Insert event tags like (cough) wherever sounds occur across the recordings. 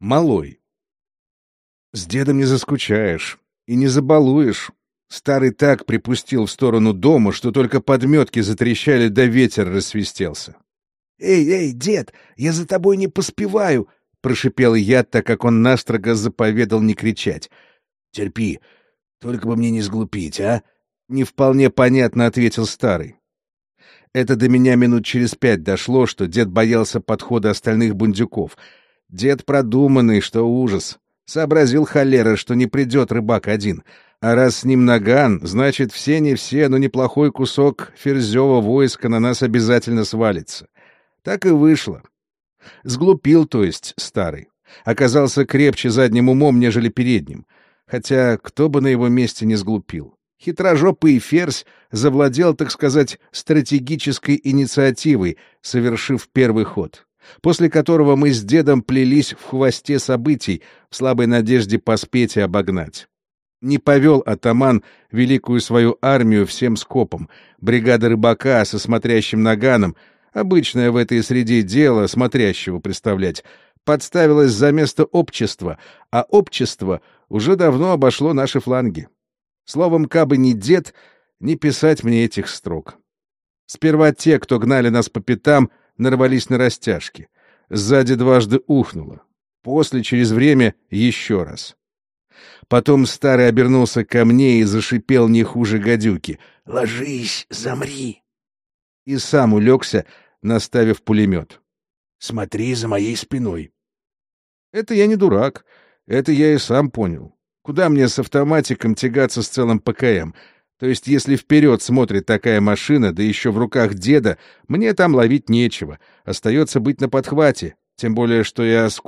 Малой. С дедом не заскучаешь и не забалуешь. Старый так припустил в сторону дома, что только подметки затрещали, да ветер рассвистелся. «Эй, эй, дед, я за тобой не поспеваю!» — прошипел я, так как он настрого заповедал не кричать. «Терпи, только бы мне не сглупить, а?» — не вполне понятно ответил старый. Это до меня минут через пять дошло, что дед боялся подхода остальных бундюков — Дед продуманный, что ужас. Сообразил холера, что не придет рыбак один. А раз с ним наган, значит, все не все, но неплохой кусок ферзева войска на нас обязательно свалится. Так и вышло. Сглупил, то есть, старый. Оказался крепче задним умом, нежели передним. Хотя кто бы на его месте не сглупил. Хитрожопый ферзь завладел, так сказать, стратегической инициативой, совершив первый ход после которого мы с дедом плелись в хвосте событий в слабой надежде поспеть и обогнать. Не повел атаман великую свою армию всем скопом. Бригада рыбака со смотрящим наганом, обычное в этой среде дело смотрящего представлять, подставилась за место общества, а общество уже давно обошло наши фланги. Словом, кабы не дед, не писать мне этих строк. Сперва те, кто гнали нас по пятам, нарвались на растяжки. Сзади дважды ухнуло. После, через время, еще раз. Потом старый обернулся ко мне и зашипел не хуже гадюки. «Ложись, замри!» И сам улегся, наставив пулемет. «Смотри за моей спиной!» Это я не дурак. Это я и сам понял. Куда мне с автоматиком тягаться с целым ПКМ? То есть, если вперед смотрит такая машина, да еще в руках деда, мне там ловить нечего. Остается быть на подхвате, тем более, что я с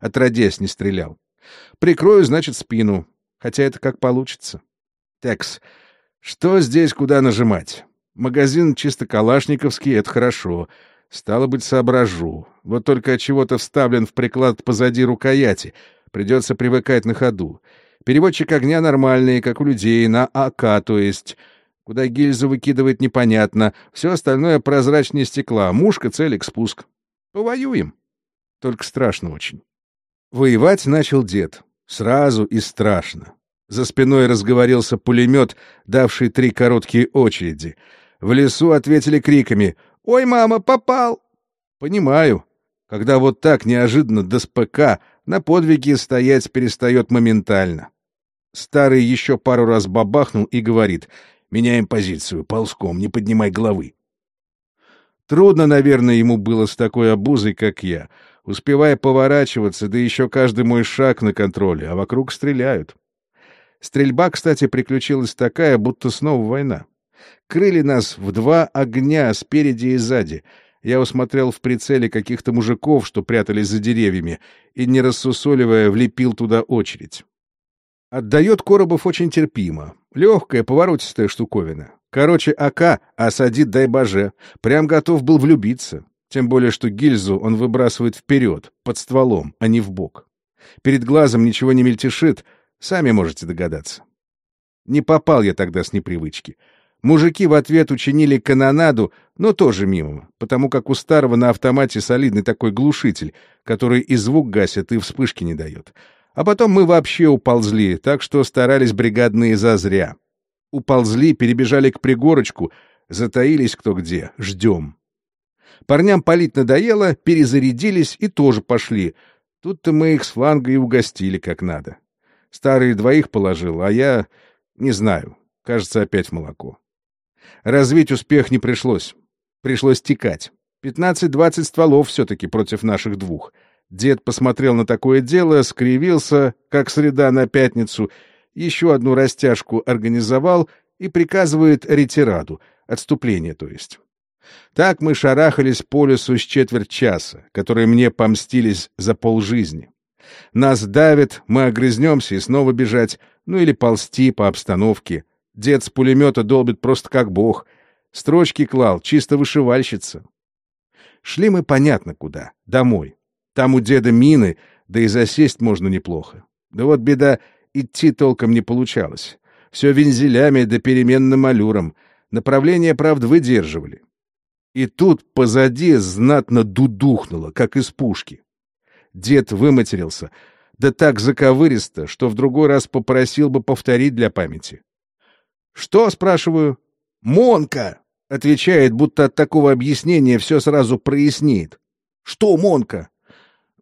отродясь не стрелял. Прикрою, значит, спину. Хотя это как получится. Текс. Что здесь куда нажимать? Магазин чисто калашниковский — это хорошо. Стало быть, соображу. Вот только от чего-то вставлен в приклад позади рукояти. Придется привыкать на ходу. Переводчик огня нормальный, как у людей, на АК, то есть. Куда гильзу выкидывает, непонятно. Все остальное прозрачнее стекла. Мушка, целик, спуск. Повоюем. Только страшно очень. Воевать начал дед. Сразу и страшно. За спиной разговорился пулемет, давший три короткие очереди. В лесу ответили криками «Ой, мама, попал!» Понимаю. Когда вот так неожиданно до СПК на подвиги стоять перестает моментально. Старый еще пару раз бабахнул и говорит, «Меняем позицию, ползком, не поднимай головы». Трудно, наверное, ему было с такой обузой, как я, успевая поворачиваться, да еще каждый мой шаг на контроле, а вокруг стреляют. Стрельба, кстати, приключилась такая, будто снова война. Крыли нас в два огня спереди и сзади. Я усмотрел в прицеле каких-то мужиков, что прятались за деревьями, и, не рассусоливая, влепил туда очередь. Отдает Коробов очень терпимо. Легкая, поворотистая штуковина. Короче, АК осадит, дай боже. Прям готов был влюбиться. Тем более, что гильзу он выбрасывает вперед, под стволом, а не в бок. Перед глазом ничего не мельтешит, сами можете догадаться. Не попал я тогда с непривычки. Мужики в ответ учинили канонаду, но тоже мимо, потому как у старого на автомате солидный такой глушитель, который и звук гасит, и вспышки не дает. А потом мы вообще уползли, так что старались бригадные зазря. Уползли, перебежали к пригорочку, затаились кто где, ждем. Парням палить надоело, перезарядились и тоже пошли. Тут-то мы их с фланга и угостили как надо. Старый двоих положил, а я... не знаю, кажется, опять в молоко. Развить успех не пришлось. Пришлось текать. Пятнадцать-двадцать стволов все-таки против наших двух — Дед посмотрел на такое дело, скривился, как среда на пятницу, еще одну растяжку организовал и приказывает ретираду, отступление то есть. Так мы шарахались по лесу с четверть часа, которые мне помстились за полжизни. Нас давят, мы огрызнемся и снова бежать, ну или ползти по обстановке. Дед с пулемета долбит просто как бог. Строчки клал, чисто вышивальщица. Шли мы понятно куда, домой. Там у деда мины, да и засесть можно неплохо. Да вот беда, идти толком не получалось. Все вензелями да переменным аллюром. Направление, правда, выдерживали. И тут позади знатно дудухнуло, как из пушки. Дед выматерился. Да так заковыристо, что в другой раз попросил бы повторить для памяти. «Что?» — спрашиваю. «Монка!» — отвечает, будто от такого объяснения все сразу прояснит. «Что Монка?»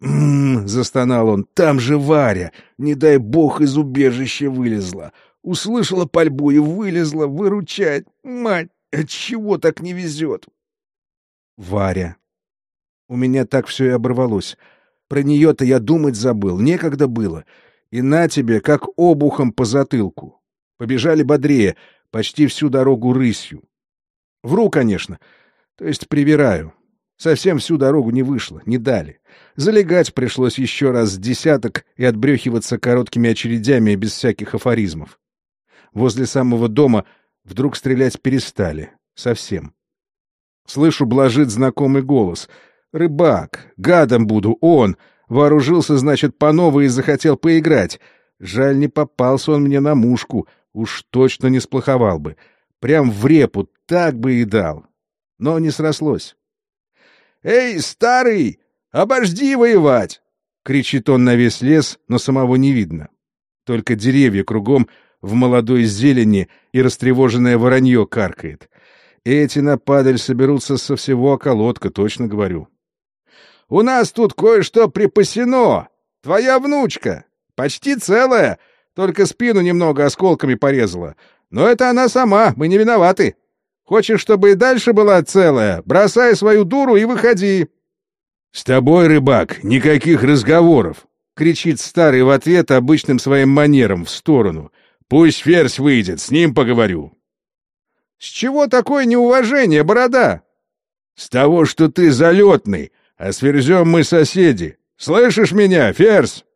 «М-м-м», застонал он, — «там же Варя, не дай бог из убежища вылезла. Услышала пальбу и вылезла выручать. Мать, отчего так не везет?» Варя. У меня так все и оборвалось. Про нее-то я думать забыл, некогда было. И на тебе, как обухом по затылку. Побежали бодрее, почти всю дорогу рысью. Вру, конечно, то есть привираю. Совсем всю дорогу не вышло, не дали. Залегать пришлось еще раз с десяток и отбрехиваться короткими очередями без всяких афоризмов. Возле самого дома вдруг стрелять перестали. Совсем. Слышу, блажит знакомый голос. «Рыбак! Гадом буду! Он! Вооружился, значит, по новой и захотел поиграть. Жаль, не попался он мне на мушку. Уж точно не сплоховал бы. Прям в репу так бы и дал. Но не срослось. «Эй, старый! Обожди воевать!» — кричит он на весь лес, но самого не видно. Только деревья кругом в молодой зелени и растревоженное воронье каркает. Эти на падаль соберутся со всего околотка, точно говорю. «У нас тут кое-что припасено! Твоя внучка! Почти целая, только спину немного осколками порезала. Но это она сама, мы не виноваты. Хочешь, чтобы и дальше была целая? Бросай свою дуру и выходи!» «С тобой, рыбак, никаких разговоров!» — кричит старый в ответ обычным своим манером в сторону. «Пусть ферзь выйдет, с ним поговорю». «С чего такое неуважение, борода?» «С того, что ты залетный, а с ферзем мы соседи. Слышишь меня, ферзь?»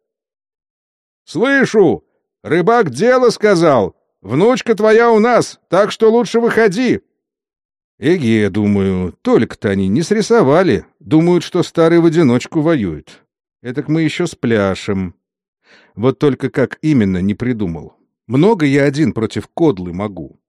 «Слышу! Рыбак дело сказал. Внучка твоя у нас, так что лучше выходи!» Эге, думаю, только-то они не срисовали. Думают, что старый в одиночку воюет. Этак мы еще спляшем. Вот только как именно не придумал. Много я один против кодлы могу.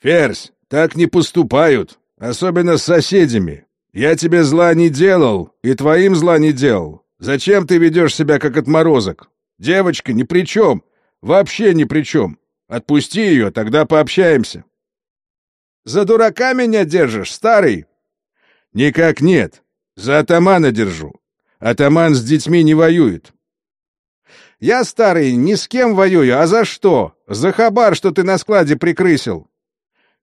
«Ферзь, так не поступают, особенно с соседями. Я тебе зла не делал, и твоим зла не делал. Зачем ты ведешь себя как отморозок? Девочка ни при чем, вообще ни при чем. Отпусти ее, тогда пообщаемся». «За дурака меня держишь, старый?» «Никак нет. За атамана держу. Атаман с детьми не воюет». «Я, старый, ни с кем воюю, а за что? За хабар, что ты на складе прикрысил.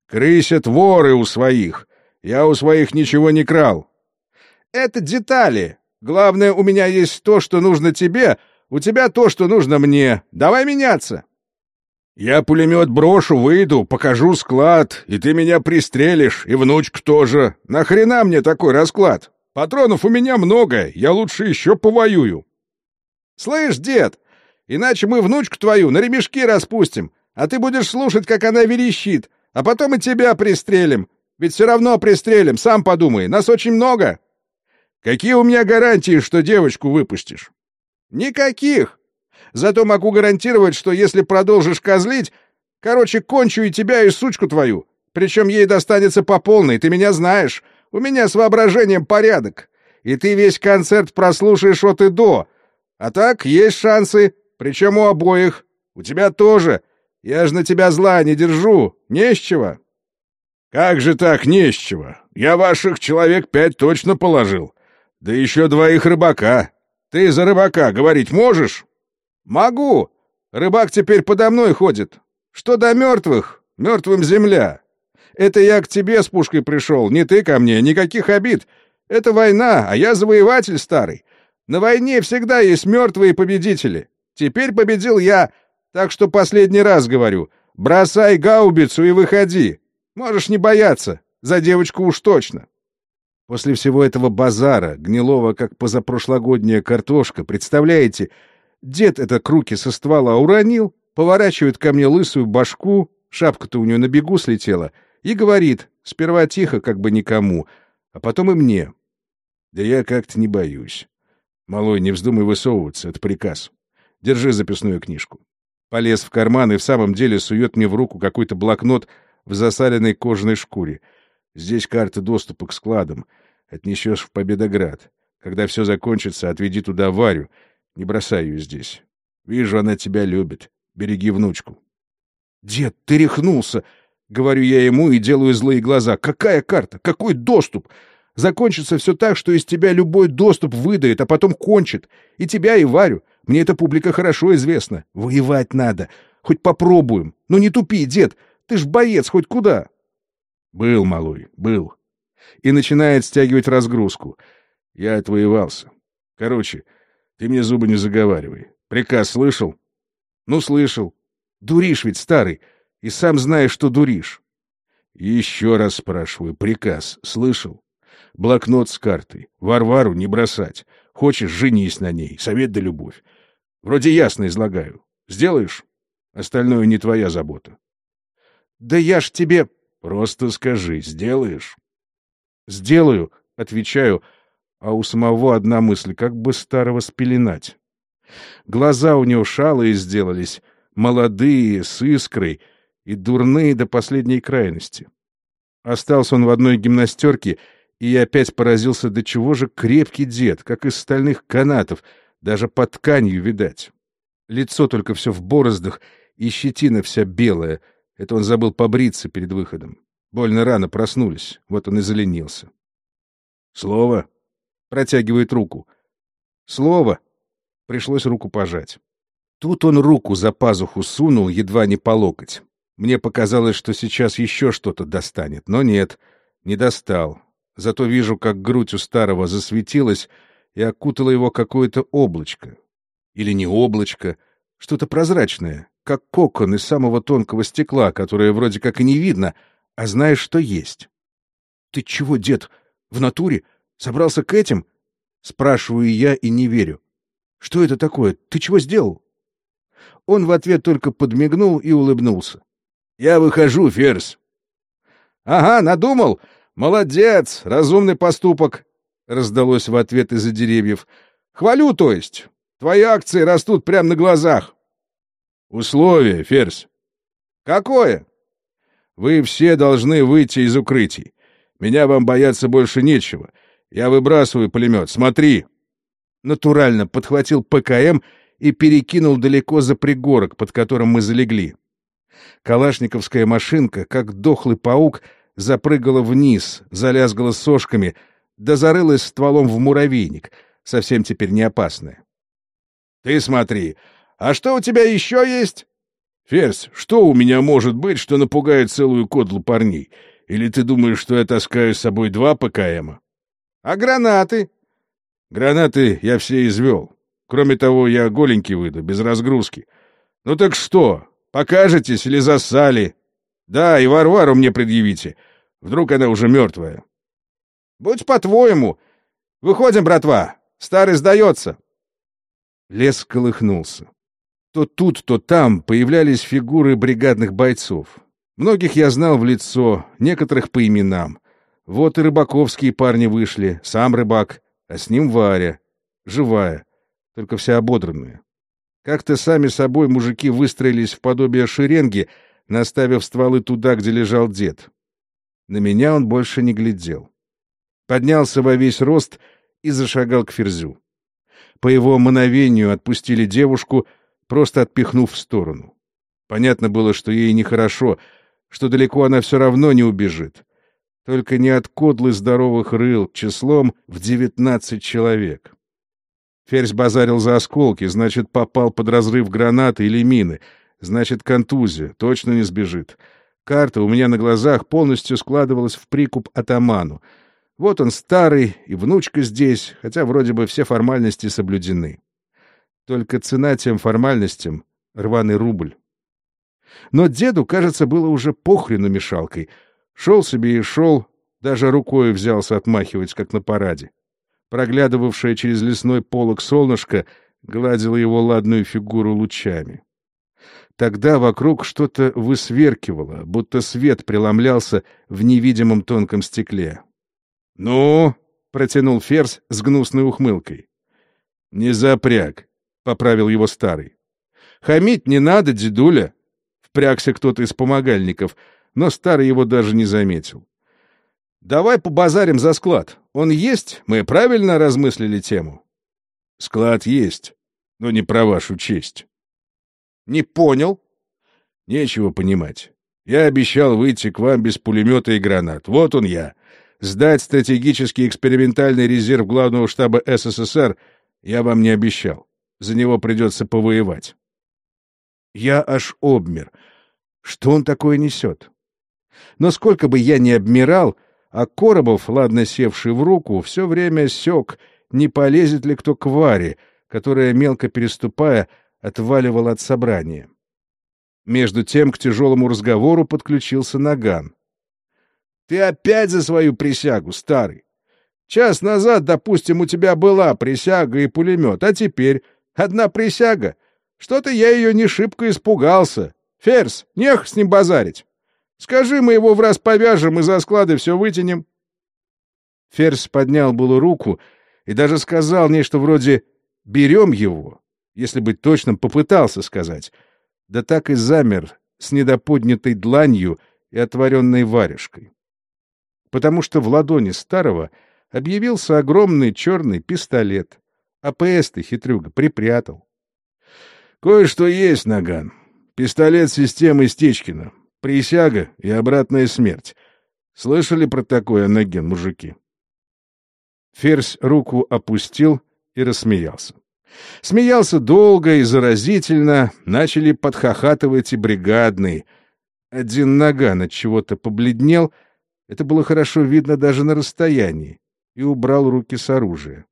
Крысят воры у своих. Я у своих ничего не крал. Это детали. Главное, у меня есть то, что нужно тебе, у тебя то, что нужно мне. Давай меняться. Я пулемет брошу, выйду, покажу склад, и ты меня пристрелишь, и внучку тоже. Нахрена мне такой расклад? Патронов у меня много, я лучше еще повоюю. Слышь, дед, иначе мы внучку твою на ремешки распустим, а ты будешь слушать, как она верещит, а потом и тебя пристрелим. Ведь все равно пристрелим, сам подумай, нас очень много. Какие у меня гарантии, что девочку выпустишь? Никаких. Зато могу гарантировать, что если продолжишь козлить, короче, кончу и тебя, и сучку твою. Причем ей достанется по полной, ты меня знаешь. У меня с воображением порядок. И ты весь концерт прослушаешь от и до. А так, есть шансы, причем у обоих. У тебя тоже. Я же на тебя зла не держу, не с чего. Как же так не с чего? Я ваших человек пять точно положил. Да еще двоих рыбака. Ты за рыбака говорить можешь? Могу. Рыбак теперь подо мной ходит. Что до мертвых? Мертвым земля. Это я к тебе с пушкой пришел, не ты ко мне, никаких обид. Это война, а я завоеватель старый. На войне всегда есть мертвые победители. Теперь победил я, так что последний раз говорю, бросай гаубицу и выходи. Можешь не бояться, за девочку уж точно. После всего этого базара, гнилого, как позапрошлогодняя картошка, представляете, дед это к руки со ствола уронил, поворачивает ко мне лысую башку, шапка-то у нее на бегу слетела, и говорит, сперва тихо, как бы никому, а потом и мне. Да я как-то не боюсь. Малой, не вздумай высовываться, это приказ. Держи записную книжку. Полез в карман и в самом деле сует мне в руку какой-то блокнот в засаленной кожаной шкуре. Здесь карта доступа к складам. Отнесешь в Победоград. Когда все закончится, отведи туда Варю. Не бросай ее здесь. Вижу, она тебя любит. Береги внучку. Дед, ты рехнулся! Говорю я ему и делаю злые глаза. Какая карта? Какой доступ? Закончится все так, что из тебя любой доступ выдает, а потом кончит. И тебя, и Варю. Мне эта публика хорошо известна. Воевать надо. Хоть попробуем. Ну не тупи, дед. Ты ж боец хоть куда. Был, малой, был. И начинает стягивать разгрузку. Я отвоевался. Короче, ты мне зубы не заговаривай. Приказ слышал? Ну, слышал. Дуришь ведь, старый. И сам знаешь, что дуришь. Еще раз спрашиваю. Приказ слышал? Блокнот с картой. Варвару не бросать. Хочешь, женись на ней. Совет да любовь. Вроде ясно излагаю. Сделаешь? Остальное не твоя забота. Да я ж тебе... Просто скажи, сделаешь? Сделаю, отвечаю, а у самого одна мысль, как бы старого спеленать. Глаза у него шалые сделались, молодые, с искрой и дурные до последней крайности. Остался он в одной гимнастерке, и я опять поразился, до чего же крепкий дед, как из стальных канатов, даже под тканью видать. Лицо только все в бороздах, и щетина вся белая. Это он забыл побриться перед выходом. Больно рано проснулись, вот он и заленился. «Слово?» — протягивает руку. «Слово?» Пришлось руку пожать. Тут он руку за пазуху сунул, едва не по локоть. Мне показалось, что сейчас еще что-то достанет, но нет, не достал. Зато вижу, как грудь у старого засветилась и окутало его какое-то облачко. Или не облачко, что-то прозрачное, как кокон из самого тонкого стекла, которое вроде как и не видно, а знаешь, что есть. — Ты чего, дед, в натуре? Собрался к этим? — спрашиваю я и не верю. — Что это такое? Ты чего сделал? Он в ответ только подмигнул и улыбнулся. — Я выхожу, Ферзь. — Ага, надумал? Молодец, разумный поступок, — раздалось в ответ из-за деревьев. — Хвалю, то есть. Твои акции растут прямо на глазах. — Условие, Ферзь. — Какое? — Вы все должны выйти из укрытий. Меня вам бояться больше нечего. Я выбрасываю пулемет. Смотри. Натурально подхватил ПКМ и перекинул далеко за пригорок, под которым мы залегли. Калашниковская машинка, как дохлый паук, запрыгала вниз, залязгала сошками, да зарылась стволом в муравейник, совсем теперь не опасная. — Ты смотри, а что у тебя еще есть? — Ферзь, что у меня может быть, что напугает целую кодлу парней? Или ты думаешь, что я таскаю с собой два ПКМа? — А гранаты? — Гранаты я все извел. Кроме того, я голенький выйду, без разгрузки. Ну так что, покажетесь или засали? Да, и Варвару мне предъявите. Вдруг она уже мертвая. Будь по-твоему. Выходим, братва. Старый сдается. Лес колыхнулся. То тут, то там появлялись фигуры бригадных бойцов. Многих я знал в лицо, некоторых по именам. Вот и рыбаковские парни вышли, сам рыбак, а с ним Варя. Живая, только вся ободранная. Как-то сами собой мужики выстроились в подобие шеренги, наставив стволы туда, где лежал дед. На меня он больше не глядел. Поднялся во весь рост и зашагал к Ферзю. По его мановению отпустили девушку, просто отпихнув в сторону. Понятно было, что ей нехорошо, что далеко она все равно не убежит. Только не от кодлы здоровых рыл, числом в девятнадцать человек. Ферзь базарил за осколки, значит, попал под разрыв гранаты или мины — Значит, контузия. Точно не сбежит. Карта у меня на глазах полностью складывалась в прикуп атаману. Вот он старый, и внучка здесь, хотя вроде бы все формальности соблюдены. Только цена тем формальностям — рваный рубль. Но деду, кажется, было уже похрену мешалкой. Шел себе и шел, даже рукой взялся отмахивать, как на параде. Проглядывавшее через лесной полог солнышко гладило его ладную фигуру лучами. Тогда вокруг что-то высверкивало, будто свет преломлялся в невидимом тонком стекле. «Ну?» — протянул Ферзь с гнусной ухмылкой. «Не запряг», — поправил его старый. «Хамить не надо, дедуля!» — впрягся кто-то из помогальников, но старый его даже не заметил. Давай побазарим за склад. Он есть? Мы правильно размыслили тему? Склад есть, но не про вашу честь. Не понял. Нечего понимать. Я обещал выйти к вам без пулемета и гранат. Вот он я. Сдать стратегический экспериментальный резерв главного штаба СССР я вам не обещал. За него придется повоевать. Я аж обмер. Что он такое несет? Но сколько бы я ни обмирал, а Коробов, ладно севший в руку, все время сёк, не полезет ли кто к Варе, которая, мелко переступая, отваливала от собрания. Между тем к тяжелому разговору подключился Наган. — Ты опять за свою присягу, старый! Час назад, допустим, у тебя была присяга и пулемет, а теперь одна присяга. Что-то я ее не шибко испугался. Ферс, нех с ним базарить. Скажи, мы его в раз повяжем и за склады все вытянем. Ферзь поднял было руку и даже сказал нечто вроде «берем его», если быть точным, попытался сказать, да так и замер с недоподнятой дланью и отворенной варежкой. Потому что в ладони старого объявился огромный черный пистолет. АПС ты, хитрюга, припрятал. — Кое-что есть, Наган. Пистолет системы Стечкина. Присяга и обратная смерть. Слышали про такое, Наген, мужики? Ферзь руку опустил и рассмеялся. Смеялся долго и заразительно, начали подхохатывать и бригадные. Один наган от чего-то побледнел, это было хорошо видно даже на расстоянии, и убрал руки с оружия.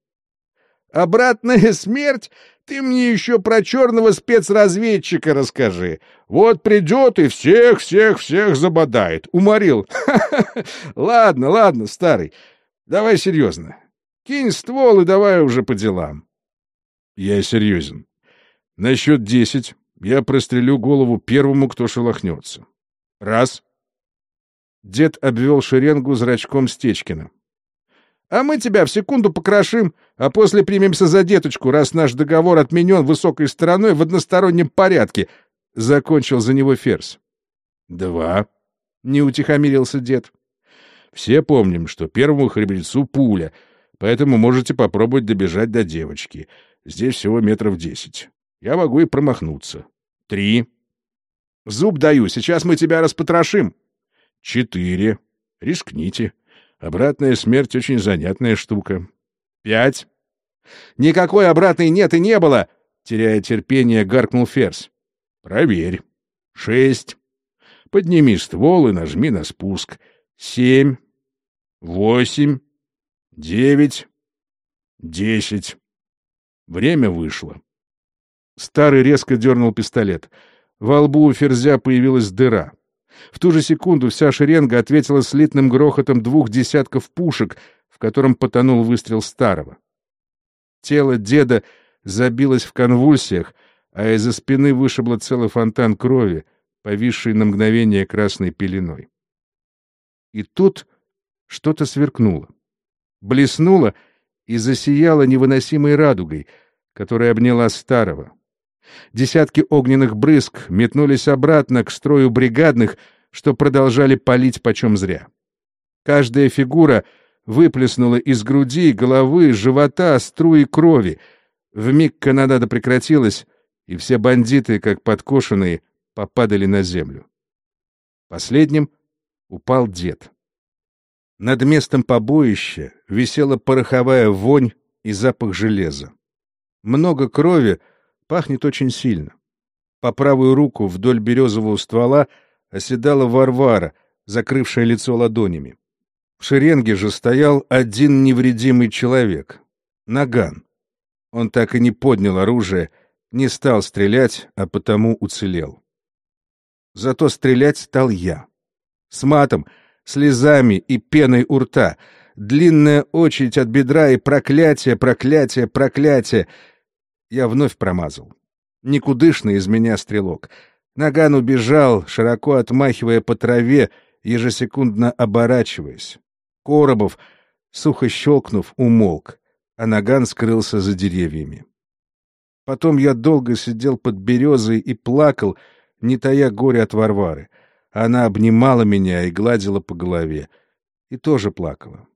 Обратная смерть? Ты мне еще про черного спецразведчика расскажи. Вот придет и всех-всех-всех забодает. Уморил. (laughs) Ладно, ладно, старый. Давай серьезно. Кинь ствол и давай уже по делам. Я серьезен. На счет десять я прострелю голову первому, кто шелохнется. Раз. Дед обвел шеренгу зрачком Стечкина. А мы тебя в секунду покрошим, а после примемся за деточку, раз наш договор отменен высокой стороной в одностороннем порядке. Закончил за него Ферзь. Два. Не утихомирился дед. Все помним, что первому храбрецу пуля, поэтому можете попробовать добежать до девочки. Здесь всего метров десять. Я могу и промахнуться. Три. Зуб даю, сейчас мы тебя распотрошим. Четыре. Рискните. Обратная смерть — очень занятная штука. Пять. Никакой обратной нет и не было! Теряя терпение, гаркнул Ферзь. Проверь. Шесть. Подними ствол и нажми на спуск. Семь. Восемь. Девять. Десять. Время вышло. Старый резко дернул пистолет. Во лбу у Ферзя появилась дыра. В ту же секунду вся шеренга ответила слитным грохотом двух десятков пушек, в котором потонул выстрел старого. Тело деда забилось в конвульсиях, а из-за спины вышибло целый фонтан крови, повисший на мгновение красной пеленой. И тут что-то сверкнуло. Блеснуло и засияло невыносимой радугой, которая обняла старого. Десятки огненных брызг метнулись обратно к строю бригадных, что продолжали палить почем зря. Каждая фигура выплеснула из груди, головы, живота струи крови. Вмиг канонада прекратилась, и все бандиты, как подкошенные, попадали на землю. Последним упал дед. Над местом побоища висела пороховая вонь и запах железа. Много крови — Пахнет очень сильно. По правую руку вдоль березового ствола оседала Варвара, закрывшая лицо ладонями. В шеренге же стоял один невредимый человек — Наган. Он так и не поднял оружие, не стал стрелять, а потому уцелел. Зато стрелять стал я. С матом, слезами и пеной у рта, длинная очередь от бедра и проклятие, проклятие, проклятие — я вновь промазал. Никудышный из меня стрелок. Наган убежал, широко отмахивая по траве, ежесекундно оборачиваясь. Коробов, сухо щелкнув, умолк, а Наган скрылся за деревьями. Потом я долго сидел под березой и плакал, не тая горе от Варвары. Она обнимала меня и гладила по голове. и тоже плакала.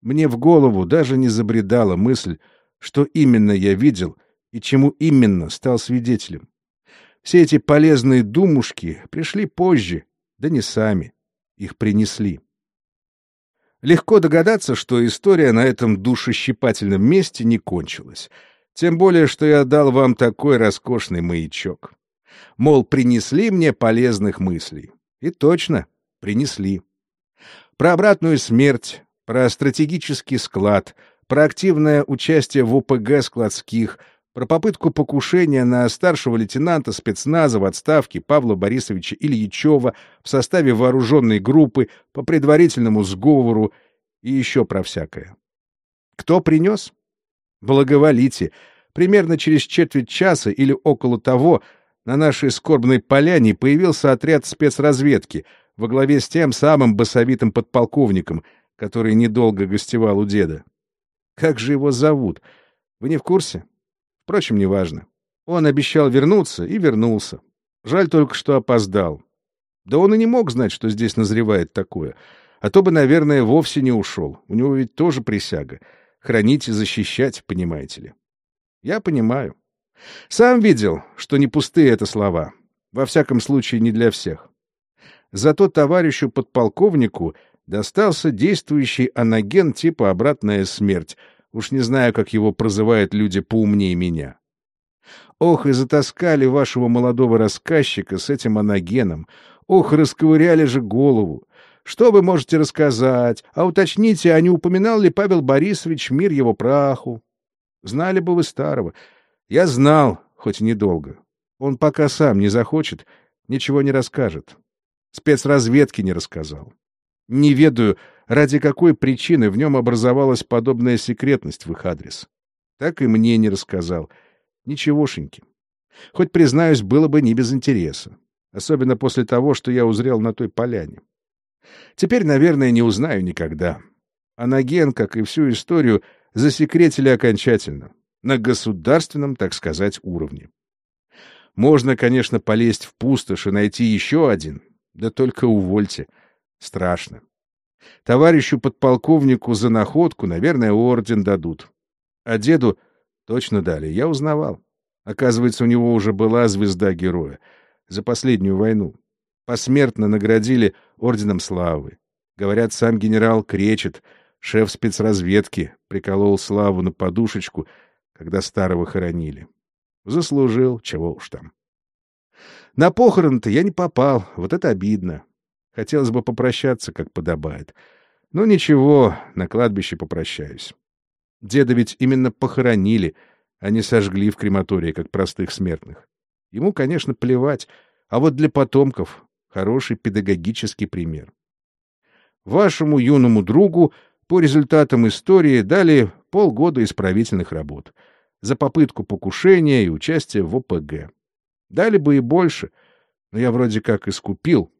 Мне в голову даже не забредала мысль, что именно я видел и чему именно стал свидетелем. Все эти полезные думушки пришли позже, да не сами. Их принесли. Легко догадаться, что история на этом душещипательном месте не кончилась. Тем более, что я дал вам такой роскошный маячок. Мол, принесли мне полезных мыслей. И точно, принесли. Про обратную смерть, про стратегический склад, про активное участие в ОПГ складских, про попытку покушения на старшего лейтенанта спецназа в отставке Павла Борисовича Ильичева в составе вооруженной группы по предварительному сговору и еще про всякое. Кто принес? Благоволите. Примерно через четверть часа или около того на нашей скорбной поляне появился отряд спецразведки во главе с тем самым басовитым подполковником, который недолго гостевал у деда. Как же его зовут? Вы не в курсе? Впрочем, неважно. Он обещал вернуться и вернулся. Жаль только, что опоздал. Да он и не мог знать, что здесь назревает такое. А то бы, наверное, вовсе не ушел. У него ведь тоже присяга. Хранить и защищать, понимаете ли. Я понимаю. Сам видел, что не пустые это слова. Во всяком случае, не для всех. Зато товарищу подполковнику достался действующий анаген типа «обратная смерть». Уж не знаю, как его прозывают люди поумнее меня. Ох, и затаскали вашего молодого рассказчика с этим анагеном. Ох, расковыряли же голову. Что вы можете рассказать? А уточните, а не упоминал ли Павел Борисович мир его праху? Знали бы вы старого. Я знал, хоть и недолго. Он пока сам не захочет, ничего не расскажет. Спецразведки не рассказал. Не ведаю, ради какой причины в нем образовалась подобная секретность в их адрес. Так и мне не рассказал. Ничегошеньки. Хоть, признаюсь, было бы не без интереса. Особенно после того, что я узрел на той поляне. Теперь, наверное, не узнаю никогда. А Наген, как и всю историю, засекретили окончательно на государственном, так сказать, уровне. Можно, конечно, полезть в пустошь и найти еще один, да только увольте. Страшно. Товарищу подполковнику за находку, наверное, орден дадут. А деду точно дали, я узнавал. Оказывается, у него уже была звезда героя за последнюю войну. Посмертно наградили орденом славы. Говорят, сам генерал кречет, шеф спецразведки, приколол славу на подушечку — когда старого хоронили. Заслужил, чего уж там. На похорон-то я не попал, вот это обидно. Хотелось бы попрощаться, как подобает. Но ничего, на кладбище попрощаюсь. Деда ведь именно похоронили, а не сожгли в крематории, как простых смертных. Ему, конечно, плевать, а вот для потомков хороший педагогический пример. Вашему юному другу по результатам истории дали полгода исправительных работ за попытку покушения и участие в ОПГ. Дали бы и больше, но я вроде как искупил.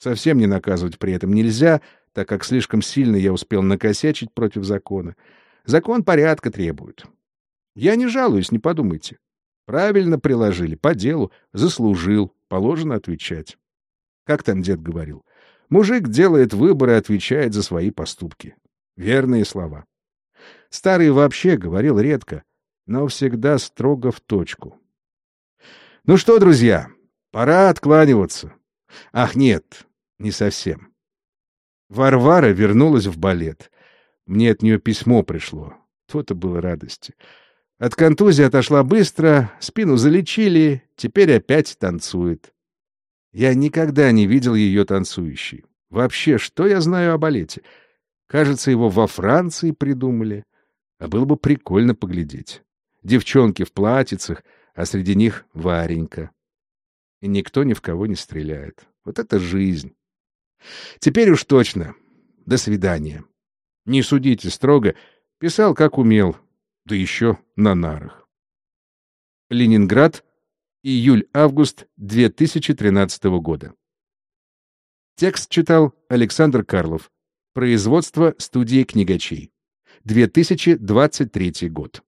Совсем не наказывать при этом нельзя, так как слишком сильно я успел накосячить против закона. Закон порядка требует. Я не жалуюсь, не подумайте. Правильно приложили, по делу, заслужил, положено отвечать. Как там дед говорил? Мужик делает выбор и отвечает за свои поступки. Верные слова. Старый вообще говорил редко, но всегда строго в точку. Ну что, друзья, пора откланиваться. Ах, нет, не совсем. Варвара вернулась в балет. Мне от нее письмо пришло. То-то было радости. От контузии отошла быстро, спину залечили, теперь опять танцует. Я никогда не видел ее танцующей. Вообще, что я знаю о балете? Кажется, его во Франции придумали. А было бы прикольно поглядеть. Девчонки в платьицах, а среди них Варенька. И никто ни в кого не стреляет. Вот это жизнь. Теперь уж точно. До свидания. Не судите строго. Писал, как умел. Да еще на нарах. Ленинград. Июль-август 2013 года. Текст читал Александр Карлов. Производство студии книгачей. 2023 год.